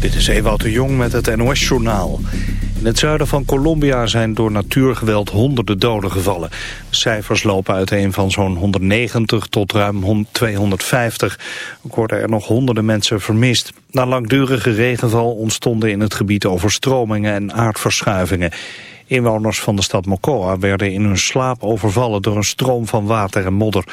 Dit is Ewout de Jong met het NOS-journaal. In het zuiden van Colombia zijn door natuurgeweld honderden doden gevallen. cijfers lopen uiteen van zo'n 190 tot ruim 250. Ook worden er nog honderden mensen vermist. Na langdurige regenval ontstonden in het gebied overstromingen en aardverschuivingen. Inwoners van de stad Mocoa werden in hun slaap overvallen door een stroom van water en modder.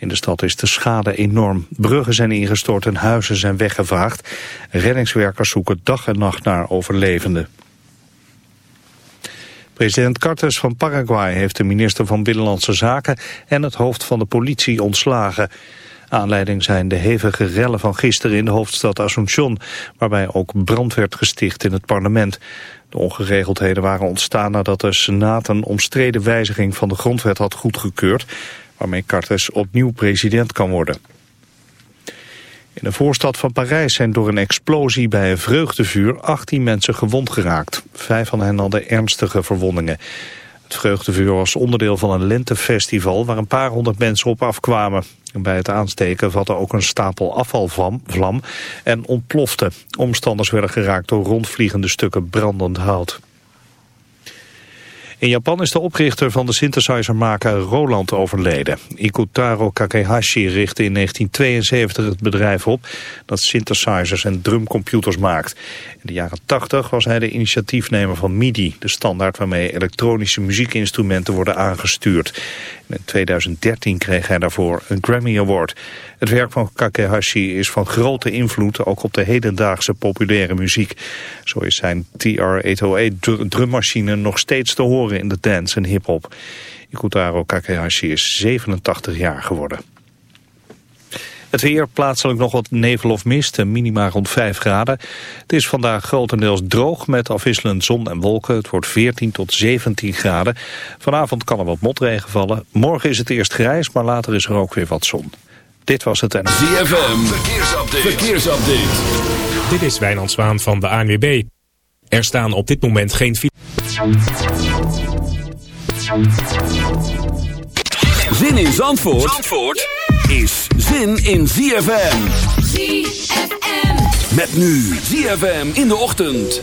In de stad is de schade enorm. Bruggen zijn ingestort en huizen zijn weggevaagd. Reddingswerkers zoeken dag en nacht naar overlevenden. President Cartes van Paraguay heeft de minister van Binnenlandse Zaken en het hoofd van de politie ontslagen. Aanleiding zijn de hevige rellen van gisteren in de hoofdstad Asunción, waarbij ook brand werd gesticht in het parlement. De ongeregeldheden waren ontstaan nadat de Senaat een omstreden wijziging van de grondwet had goedgekeurd waarmee Cartes opnieuw president kan worden. In de voorstad van Parijs zijn door een explosie bij een vreugdevuur 18 mensen gewond geraakt. Vijf van hen hadden ernstige verwondingen. Het vreugdevuur was onderdeel van een lentefestival waar een paar honderd mensen op afkwamen. Bij het aansteken vatte ook een stapel afvalvlam en ontplofte. Omstanders werden geraakt door rondvliegende stukken brandend hout. In Japan is de oprichter van de synthesizermaker Roland overleden. Ikutaro Kakehashi richtte in 1972 het bedrijf op dat synthesizers en drumcomputers maakt. In de jaren 80 was hij de initiatiefnemer van MIDI, de standaard waarmee elektronische muziekinstrumenten worden aangestuurd. In 2013 kreeg hij daarvoor een Grammy Award. Het werk van Kakehashi is van grote invloed ook op de hedendaagse populaire muziek. Zo is zijn TR-808 drummachine nog steeds te horen in de dance en hip-hop. Ikutaro Kakehashi is 87 jaar geworden. Het weer, plaatselijk nog wat nevel of mist, minima rond 5 graden. Het is vandaag grotendeels droog met afwisselend zon en wolken. Het wordt 14 tot 17 graden. Vanavond kan er wat motregen vallen. Morgen is het eerst grijs, maar later is er ook weer wat zon. Dit was het en... ZFM, verkeersupdate. verkeersupdate. Dit is Wijnand Zwaan van de ANWB. Er staan op dit moment geen... Zin in Zandvoort? Zandvoort? is zin in ZFM. ZFM. Met nu ZFM in de ochtend.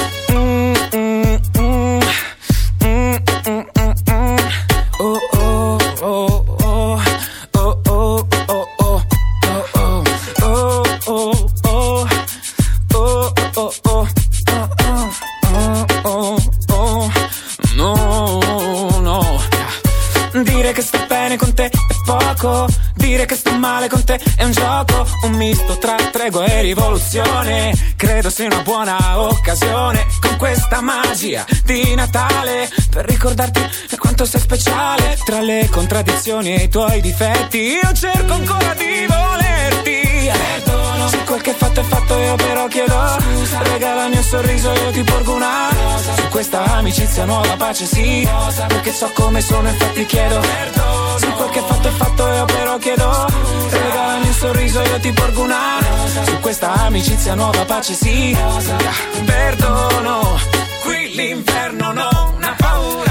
tregua e rivoluzione. Credo sia una buona occasione Con questa magia di Natale Per ricordarti quanto sei speciale. Tra le contraddizioni e i tuoi difetti Io cerco ancora di volerti. Perdono Se quel che fatto è fatto io però chiedo. Scusa. Regalami un sorriso io ti porgo una. Rosa. Su questa amicizia nuova pace sì. Rosa. Perché so come sono infatti chiedo. Perdono Se quel che fatto è fatto io però chiedo. Scusa. Regalami un sorriso io ti porgo una. Rosa. Su questa amicizia nuova pace sì. Rosa. Perdono Qui l'inferno non ha paura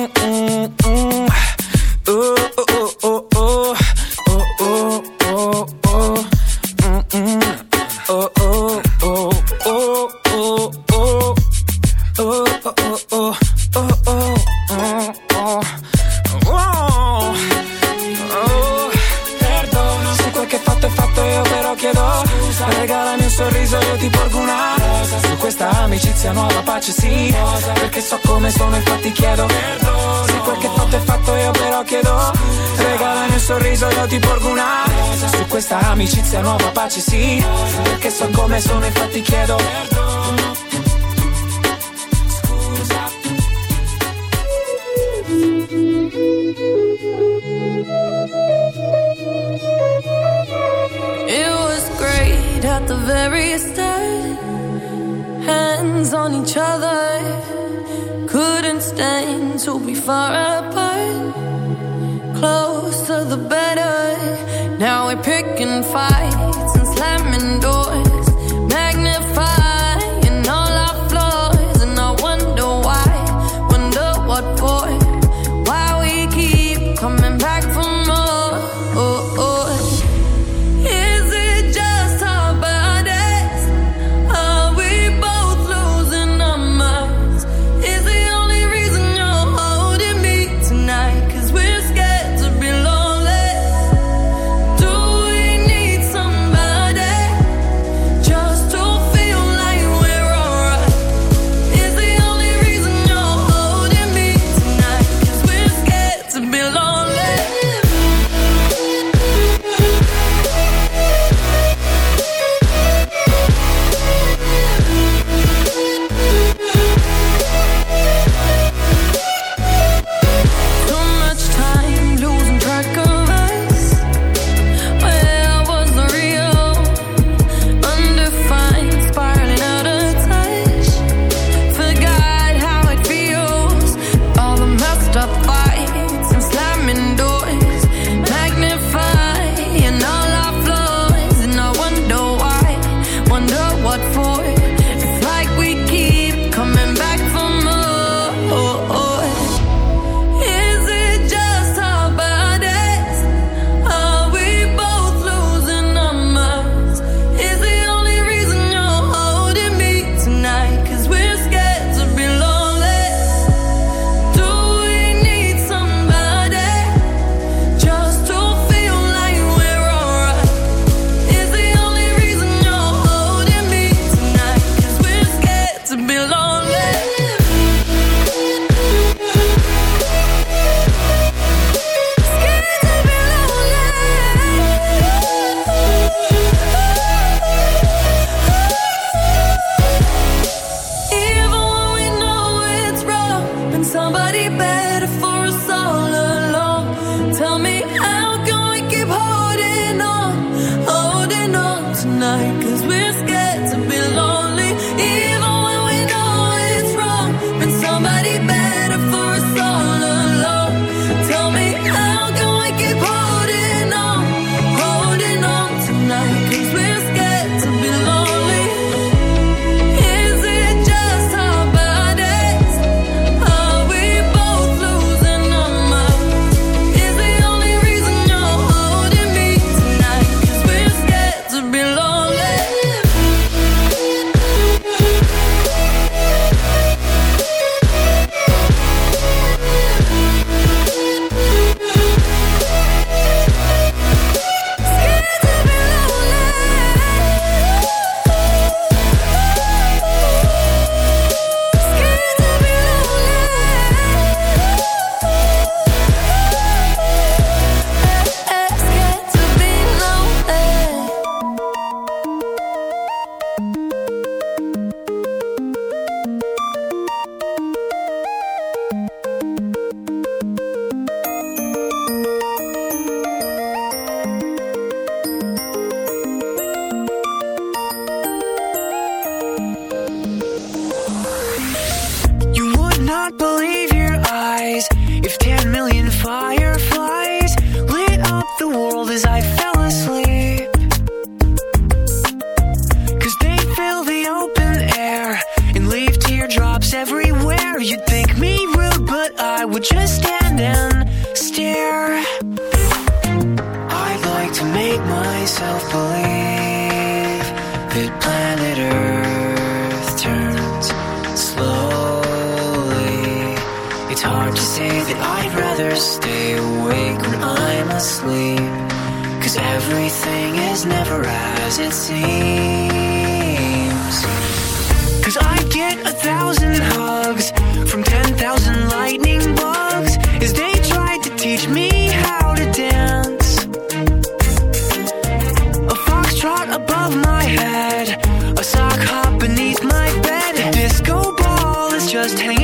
mm, mm. Uh, uh, just hanging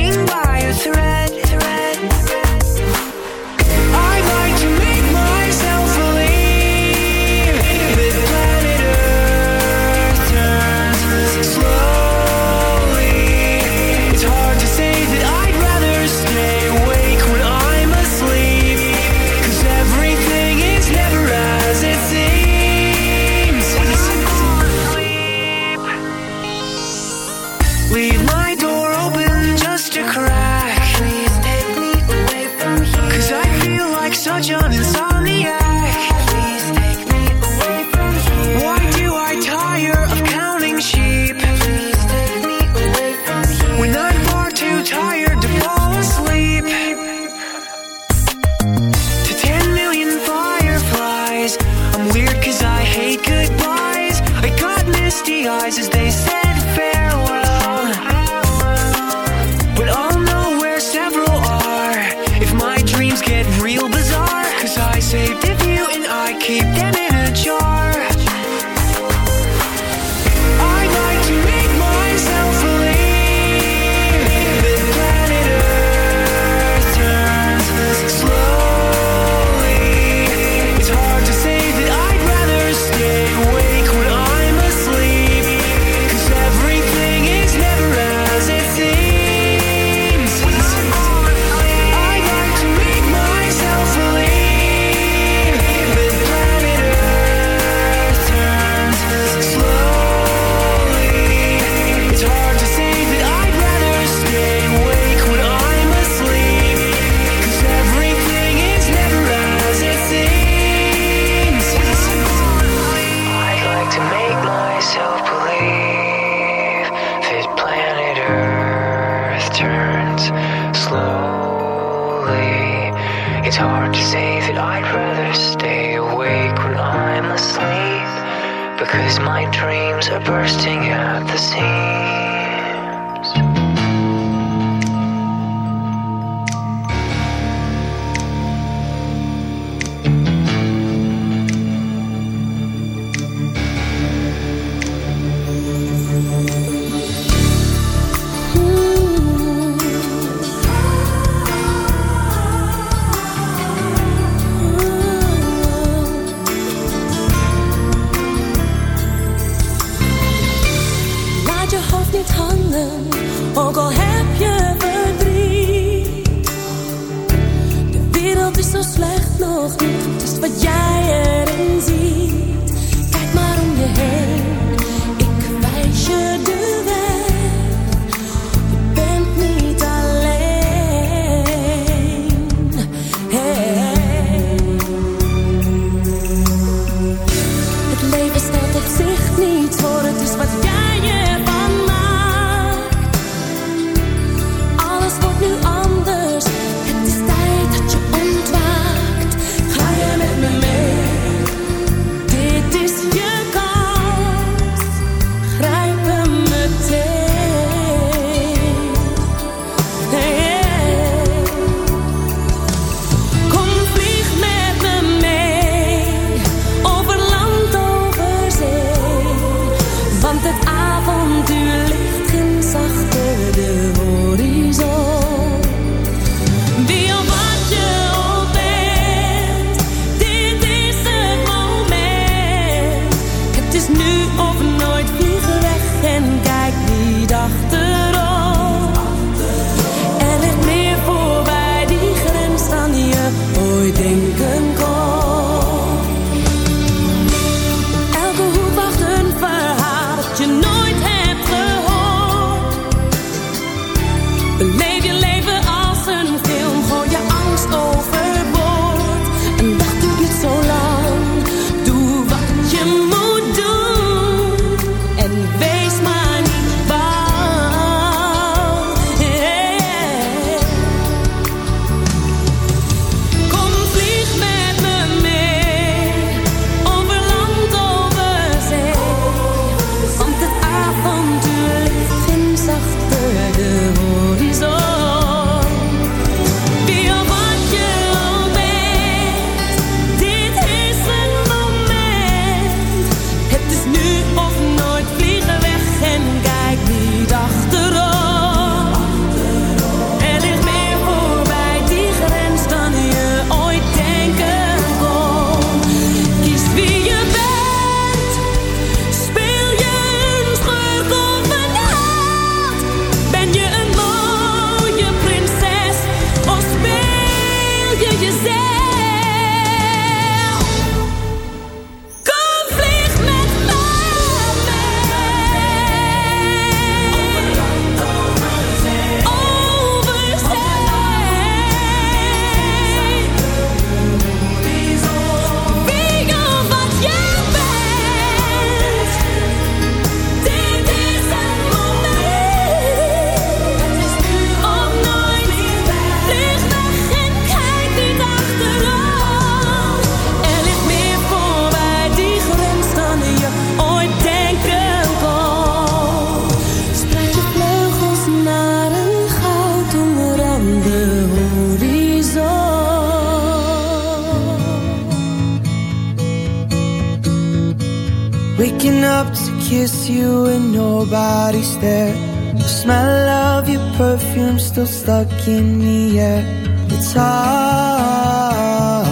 It's hard.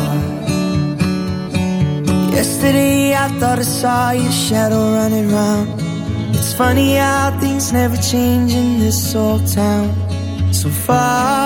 Yesterday I thought I saw your shadow running round. It's funny how things never change in this old town. So far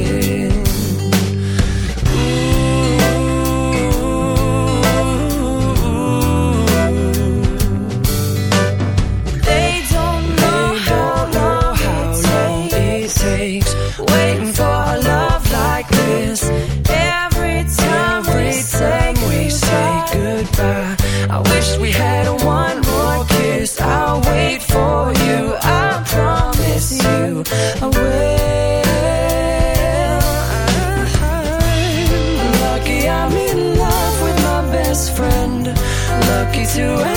to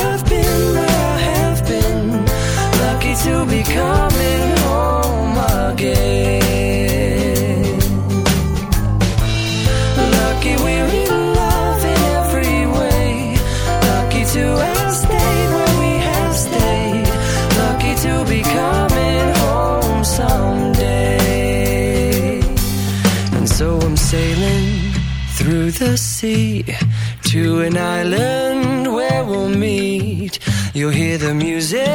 music.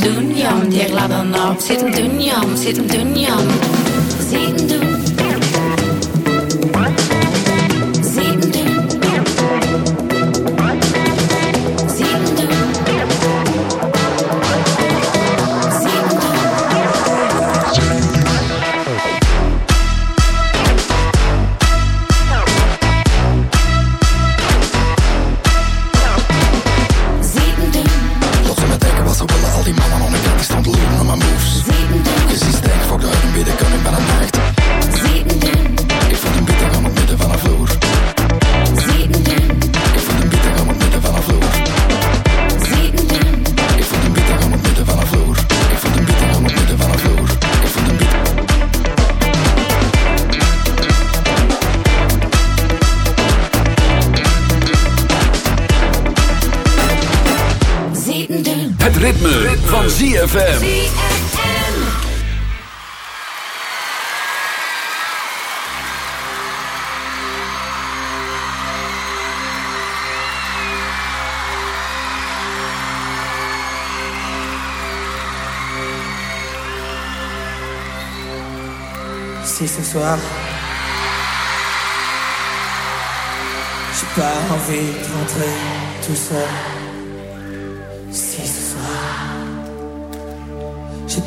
zit hem doen, jam. Die gladden op, zit doen. Zit doen, jam. Doen. Si ce soir, j'ai pas envie de rentrer tout seul.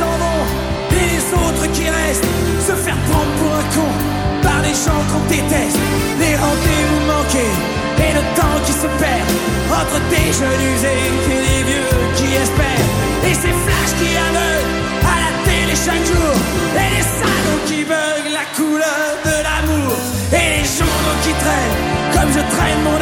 et les autres qui restent. Se faire prendre pour un con par les gens qu'on déteste. Les rendez-vous manqués et le temps qui se perd entre des jeunes usés et des vieux qui espèrent. Et ces flashs qui aveuglent à la télé chaque jour. Et les salauds qui veulent la couleur de l'amour. Et les journaux qui traînent comme je traîne mon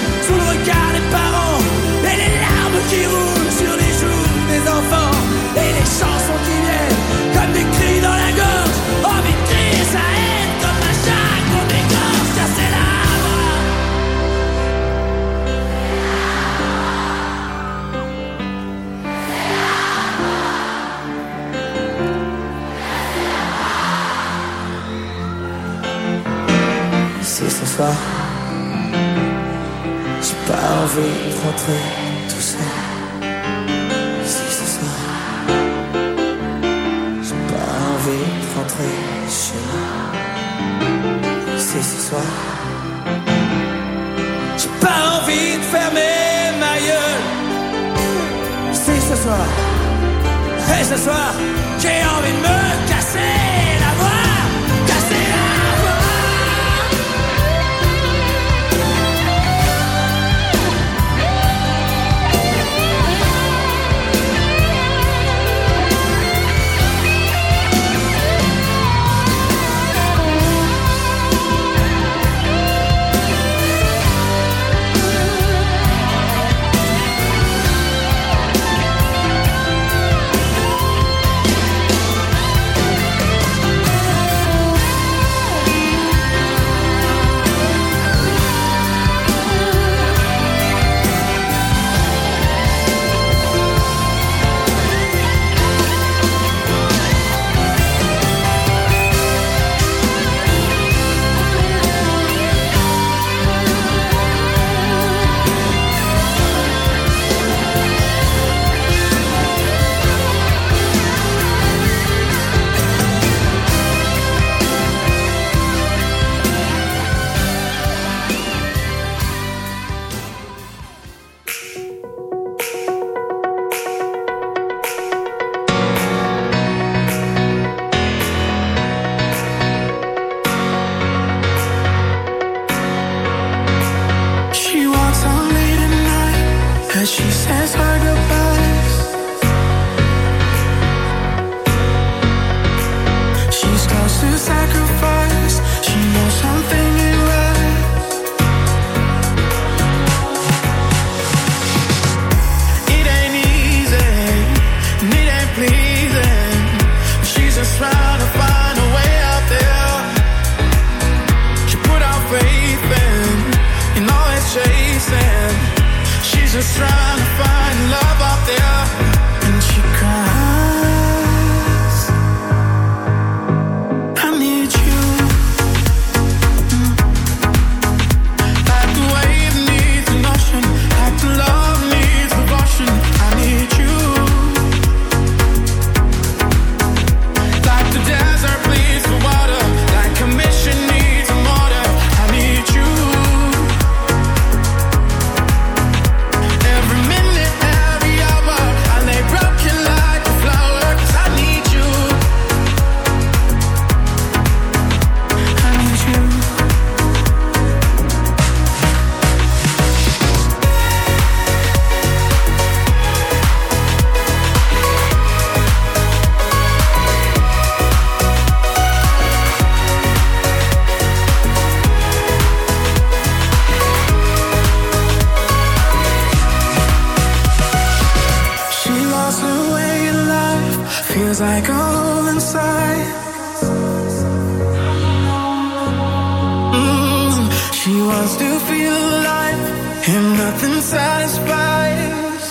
nothing satisfies.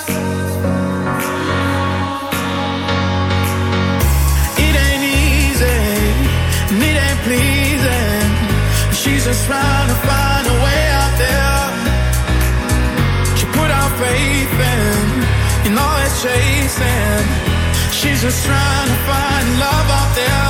It ain't easy, and it ain't pleasing. She's just trying to find a way out there. She put it's chasing. She's just trying to find love out there.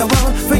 仰望飞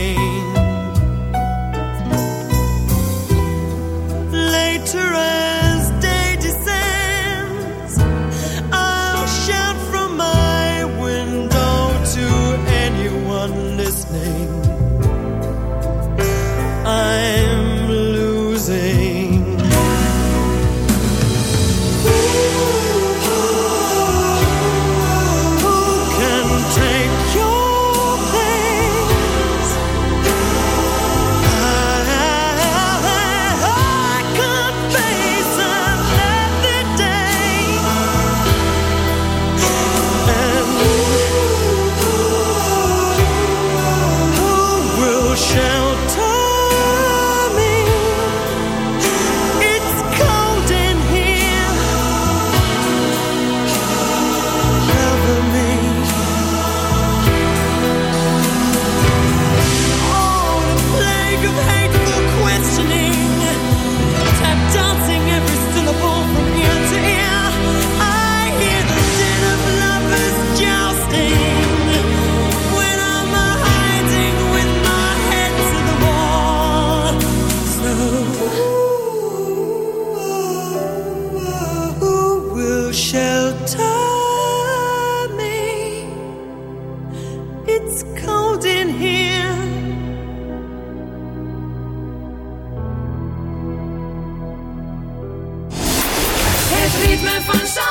ritme van zand.